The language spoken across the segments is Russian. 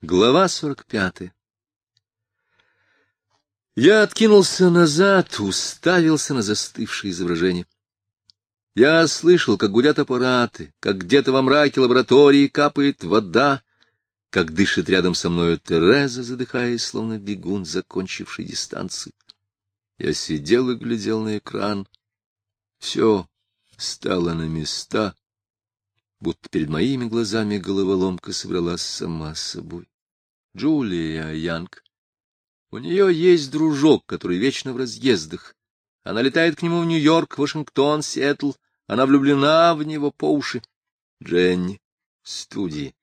Глава сорок пятая Я откинулся назад, уставился на застывшее изображение. Я слышал, как гудят аппараты, как где-то во мраке лаборатории капает вода, как дышит рядом со мною Тереза, задыхаясь, словно бегун, закончивший дистанцию. Я сидел и глядел на экран. Все стало на места, будто перед моими глазами головоломка собралась сама собой. Джулия Янг. У нее есть дружок, который вечно в разъездах. Она летает к нему в Нью-Йорк, Вашингтон, Сиэтл. Она влюблена в него по уши. Дженни. Студии.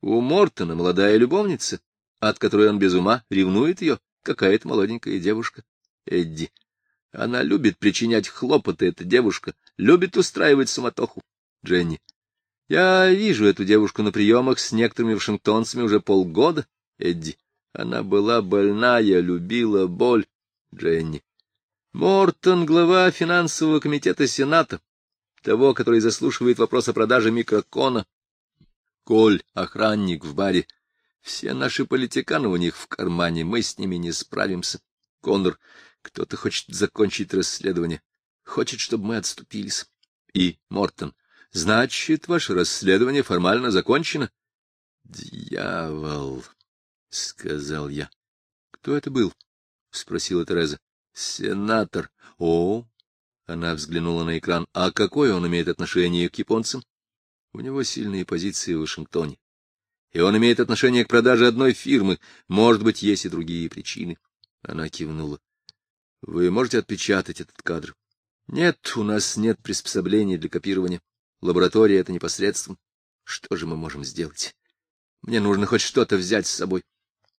У Мортона молодая любовница, от которой он без ума, ревнует ее какая-то молоденькая девушка. Эдди. Она любит причинять хлопоты, эта девушка, любит устраивать суматоху. Дженни. Я вижу эту девушку на приемах с некоторыми вашингтонцами уже полгода. Эдди. Она была больная, любила боль. Дженни. Мортон, глава финансового комитета Сената, того, который заслушивает вопрос о продаже микрокона. Коль, охранник в баре. Все наши политиканы у них в кармане, мы с ними не справимся. Коннор, кто-то хочет закончить расследование, хочет, чтобы мы отступились. И Мортон, значит, ваше расследование формально закончено? Дьявол! — сказал я. — Кто это был? — спросила Тереза. — Сенатор. — О! — она взглянула на экран. — А какое он имеет отношение к японцам? У него сильные позиции в Вашингтоне. И он имеет отношение к продаже одной фирмы. Может быть, есть и другие причины. Она кивнула. — Вы можете отпечатать этот кадр? — Нет, у нас нет приспособлений для копирования. Лаборатория — это непосредством. Что же мы можем сделать? Мне нужно хоть что-то взять с собой. —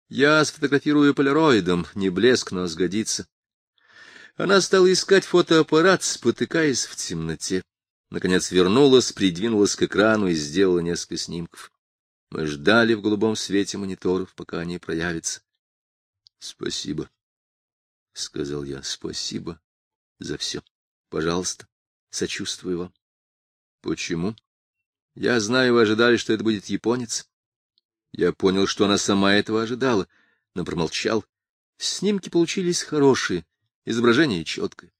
я сфотографирую полироидом, не блеск, но сгодится. Она стала искать фотоаппарат, спотыкаясь в темноте. Наконец вернулась, придвинулась к экрану и сделала несколько снимков. Мы ждали в голубом свете мониторов, пока они проявятся. — Спасибо, — сказал я. — Спасибо за все. Пожалуйста, сочувствую вам. — Почему? — Я знаю, вы ожидали, что это будет японец. Я понял, что она сама этого ожидала, но промолчал. Снимки получились хорошие, изображение четкое.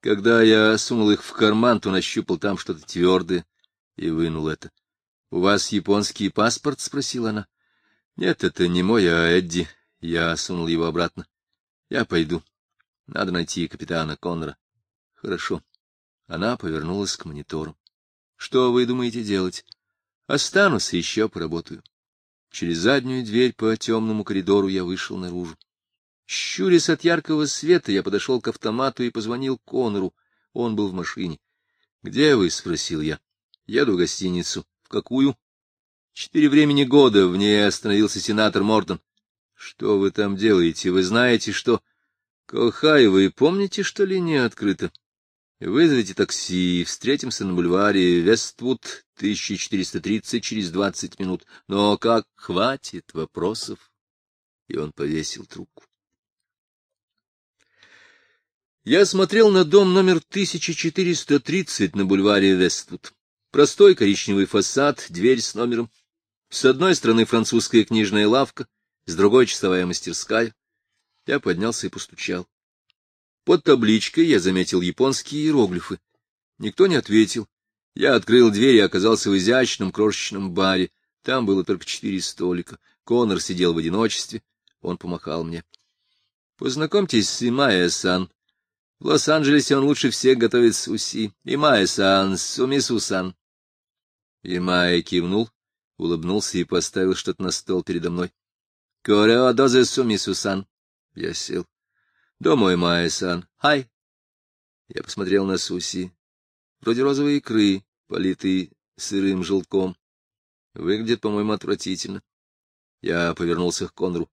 Когда я сунул их в карман, то нащупал там что-то твердое и вынул это. — У вас японский паспорт? — спросила она. — Нет, это не мой, а Эдди. Я сунул его обратно. — Я пойду. Надо найти капитана Коннора. — Хорошо. Она повернулась к монитору. — Что вы думаете делать? — Останусь и еще поработаю. Через заднюю дверь по темному коридору я вышел наружу. Щурясь от яркого света, я подошел к автомату и позвонил Конору. Он был в машине. — Где вы? — спросил я. — Еду в гостиницу. — В какую? — Четыре времени года. В ней остановился сенатор Мортон. — Что вы там делаете? Вы знаете, что... — Кохай, вы помните, что линия открыта? Вызовите такси, встретимся на бульваре Вествуд, 1430, через двадцать минут. Но как хватит вопросов? И он повесил трубку. Я смотрел на дом номер 1430 на бульваре Вествуд. Простой коричневый фасад, дверь с номером. С одной стороны французская книжная лавка, с другой — часовая мастерская. Я поднялся и постучал. Под табличкой я заметил японские иероглифы. Никто не ответил. Я открыл дверь и оказался в изящном крошечном баре. Там было только четыре столика. Конор сидел в одиночестве. Он помахал мне. — Познакомьтесь с Имая-сан. В Лос-Анджелесе он лучше всех готовит суси. Имая-сан, сумису-сан. Имая кивнул, улыбнулся и поставил что-то на стол передо мной. — Корео дозе сумису-сан. Я сел. Домой, Майя-сан. Хай. Я посмотрел на Суси. Вроде розовой икры, политые сырым желтком. Выглядит, по-моему, отвратительно. Я повернулся к Конру.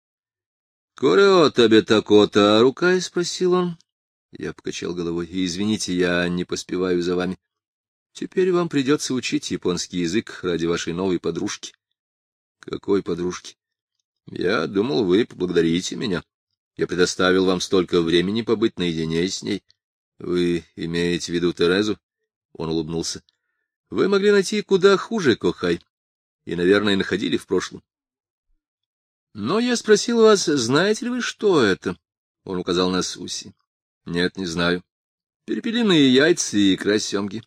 — Корео тебе такота, рука? — спросил он. Я покачал головой. — Извините, я не поспеваю за вами. Теперь вам придется учить японский язык ради вашей новой подружки. — Какой подружки? — Я думал, вы поблагодарите меня. Я предоставил вам столько времени побыть наедине с ней. Вы имеете в виду Терезу? Он улыбнулся. Вы могли найти куда хуже, Кохай, и, наверное, находили в прошлом. Но я спросил вас, знаете ли вы, что это? Он указал на суси. Нет, не знаю. Перепелиные яйца и икра семги.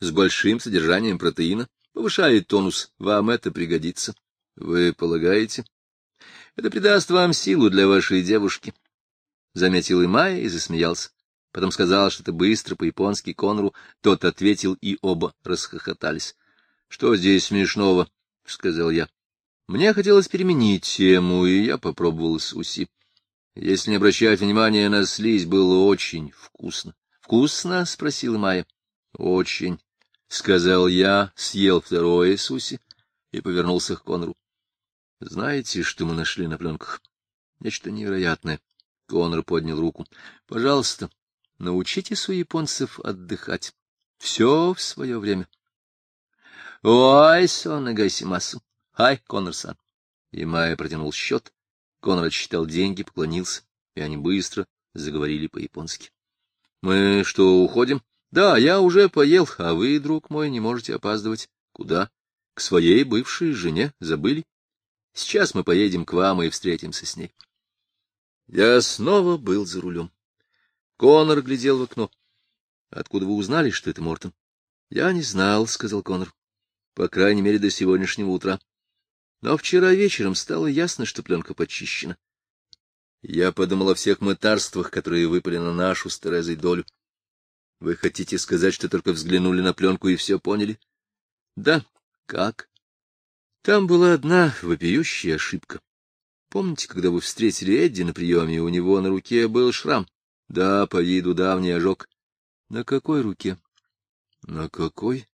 С большим содержанием протеина. Повышает тонус. Вам это пригодится. Вы полагаете? Это придаст вам силу для вашей девушки. Заметил и Майя и засмеялся. Потом сказал что-то быстро по-японски Конру. Тот ответил, и оба расхохотались. — Что здесь смешного? — сказал я. Мне хотелось переменить тему, и я попробовал суси. Если не обращать внимания на слизь, было очень вкусно. — Вкусно? — спросила Майя. — Очень, — сказал я, съел второе суси и повернулся к Конру. — Знаете, что мы нашли на пленках? Нечто невероятное. Конор поднял руку. — Пожалуйста, научитесь у японцев отдыхать. Все в свое время. — Ой, сонагайсимасу. Хай, Конор-сан. И Майя протянул счет. Конор отсчитал деньги, поклонился, и они быстро заговорили по-японски. — Мы что, уходим? — Да, я уже поел, а вы, друг мой, не можете опаздывать. — Куда? — К своей бывшей жене. Забыли? Сейчас мы поедем к вам и встретимся с ней. Я снова был за рулем. Конор глядел в окно. — Откуда вы узнали, что это Мортон? — Я не знал, — сказал Конор. — По крайней мере, до сегодняшнего утра. Но вчера вечером стало ясно, что пленка почищена. Я подумал о всех мытарствах, которые выпали на нашу с Терезой долю. Вы хотите сказать, что только взглянули на пленку и все поняли? Да. Как? Там была одна вопиющая ошибка. Помните, когда вы встретили Эдди на приеме, у него на руке был шрам? Да, по виду давний ожог. На какой руке? На какой?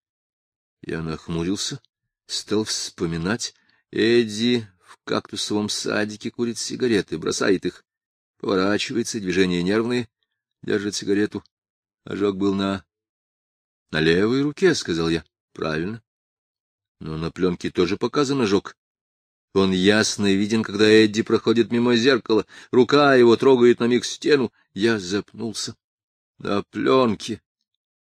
Я нахмурился, стал вспоминать. Эдди в кактусовом садике курит сигареты, бросает их. Поворачивается, движения нервные, держит сигарету. Ожог был на... — На левой руке, — сказал я. — Правильно. Но на пленке тоже показан ожог. Он ясно виден, когда Эдди проходит мимо зеркала. Рука его трогает на миг стену. Я запнулся. На пленке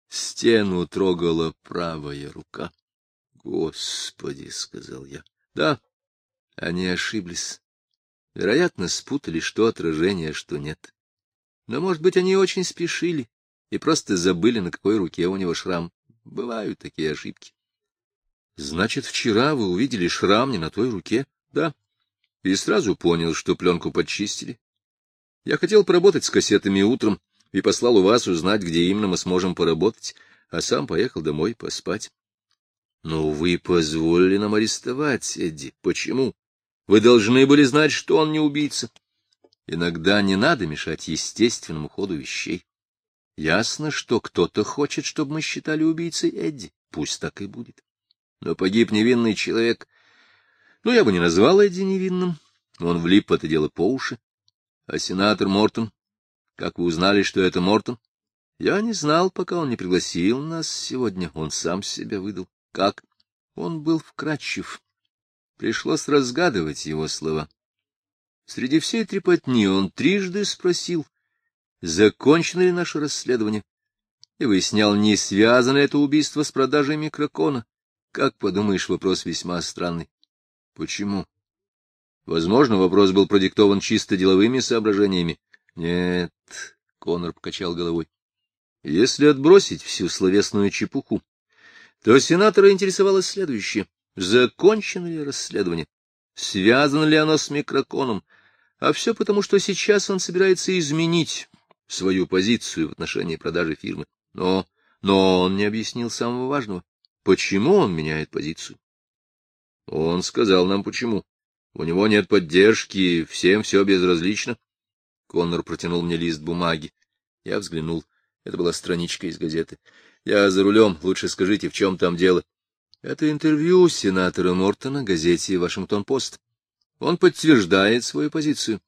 стену трогала правая рука. — Господи, — сказал я. Да, они ошиблись. Вероятно, спутали, что отражение, что нет. Но, может быть, они очень спешили и просто забыли, на какой руке у него шрам. Бывают такие ошибки. Значит, вчера вы увидели шрам не на той руке? Да. И сразу понял, что пленку подчистили. Я хотел поработать с кассетами утром и послал у вас узнать, где именно мы сможем поработать, а сам поехал домой поспать. Но вы позволили нам арестовать Эдди. Почему? Вы должны были знать, что он не убийца. Иногда не надо мешать естественному ходу вещей. Ясно, что кто-то хочет, чтобы мы считали убийцей Эдди. Пусть так и будет. Но погиб невинный человек. Ну, я бы не назвал Эдди невинным. Он влип в это дело по уши. А сенатор Мортон? Как вы узнали, что это Мортон? Я не знал, пока он не пригласил нас сегодня. Он сам себя выдал. Как? Он был вкрадчив. Пришлось разгадывать его слова. Среди всей трепотни он трижды спросил, закончено ли наше расследование, и выяснял, не связано это убийство с продажей микрокона. Как подумаешь, вопрос весьма странный. Почему? Возможно, вопрос был продиктован чисто деловыми соображениями. Нет, Конор покачал головой. Если отбросить всю словесную чепуху, то сенатора интересовало следующее. Закончено ли расследование? Связано ли оно с микроконом? А все потому, что сейчас он собирается изменить свою позицию в отношении продажи фирмы. Но, но он не объяснил самого важного. Почему он меняет позицию? Он сказал нам почему. У него нет поддержки, всем все безразлично. Коннор протянул мне лист бумаги. Я взглянул. Это была страничка из газеты. Я за рулем, лучше скажите, в чем там дело. Это интервью сенатора Мортона газете «Вашингтон-Пост». Он подтверждает свою позицию.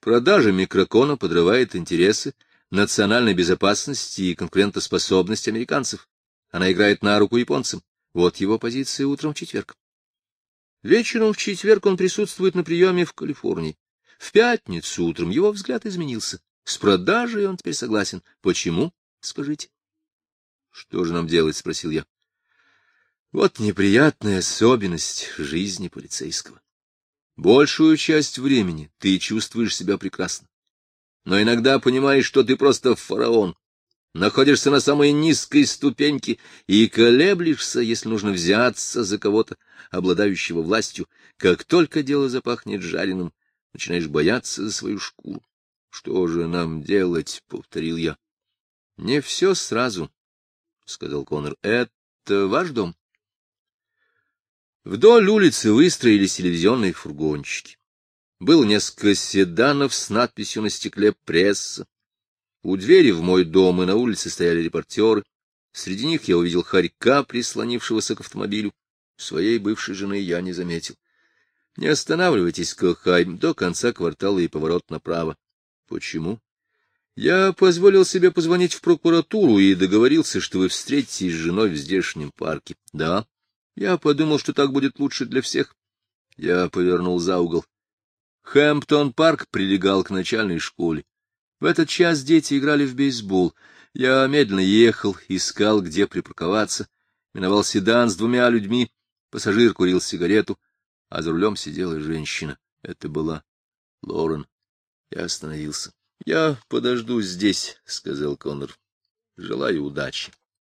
Продажа микрокона подрывает интересы национальной безопасности и конкурентоспособности американцев. Она играет на руку японцам. Вот его позиция утром в четверг. Вечером в четверг он присутствует на приеме в Калифорнии. В пятницу утром его взгляд изменился. С продажей он теперь согласен. Почему? Скажите. Что же нам делать? — спросил я. Вот неприятная особенность жизни полицейского. Большую часть времени ты чувствуешь себя прекрасно. Но иногда понимаешь, что ты просто фараон, находишься на самой низкой ступеньке и колеблешься, если нужно взяться за кого-то, обладающего властью. Как только дело запахнет жареным, начинаешь бояться за свою шкуру. — Что же нам делать? — повторил я. — Не все сразу, — сказал Конор. — Это ваш дом? Вдоль улицы выстроились телевизионные фургончики. Было несколько седанов с надписью на стекле «Пресса». У двери в мой дом и на улице стояли репортеры. Среди них я увидел хорька, прислонившегося к автомобилю. Своей бывшей жены я не заметил. Не останавливайтесь, Кохайм, до конца квартала и поворот направо. Почему? Я позволил себе позвонить в прокуратуру и договорился, что вы встретитесь с женой в здешнем парке. Да, я подумал, что так будет лучше для всех. Я повернул за угол. Хэмптон-парк прилегал к начальной школе. В этот час дети играли в бейсбол. Я медленно ехал, искал, где припарковаться. Миновал седан с двумя людьми. Пассажир курил сигарету, а за рулем сидела женщина. Это была Лорен. Я остановился. — Я подожду здесь, — сказал Коннор. — Желаю удачи.